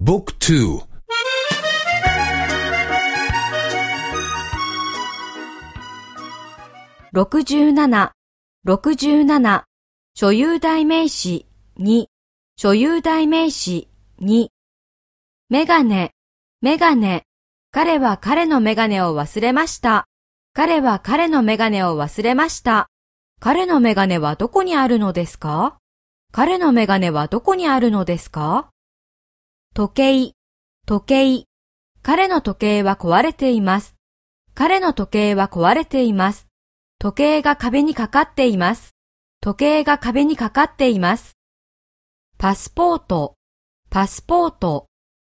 Book 2 67、67、所有代名詞2、所有代名詞2、メガネ、メガネ、彼は彼のメガネを忘れました。彼は彼のメガネを忘れました。彼のメガネはどこにあるのですか？彼のメガネはどこにあるのですか？時計、時計、彼の時計は壊れています。彼の時計は壊れています。時計が壁にかかっています。時計が壁にかかっています。パスポート、パスポート。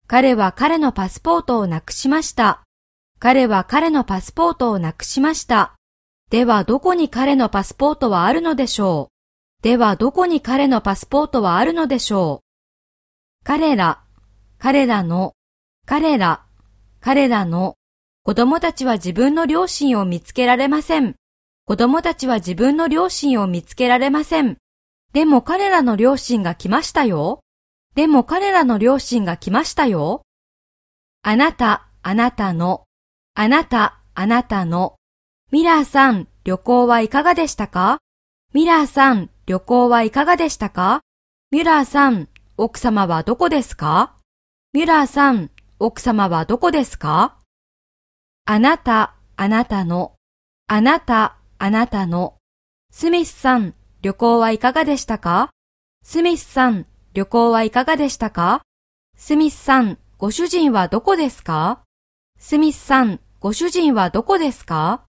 彼は彼のパスポートをなくしました。彼は彼のパスポートをなくしました。ではどこに彼のパスポートはあるのでしょう？ではどこに彼のパスポートはあるのでしょう？彼ら、彼らの、彼ら、彼らの、子供たちは自分の両親を見つけられません。子供たちは自分の両親を見つけられません。でも彼らの両親が来ましたよ。でも彼らの両親が来ましたよ。あなた、あなたの、あなた、あなたの。ミラーさん、旅行はいかがでしたか？ミラーさん、旅行はいかがでしたか？ミュラーさん、奥様はどこですか？ミュラーさん、奥様はどこですか？あなた、あなたの、あなた、あなたの。スミスさん、旅行はいかがでしたか？スミスさん、旅行はいかがでしたか？スミスさん、ご主人はどこですか？スミスさん、ご主人はどこですか？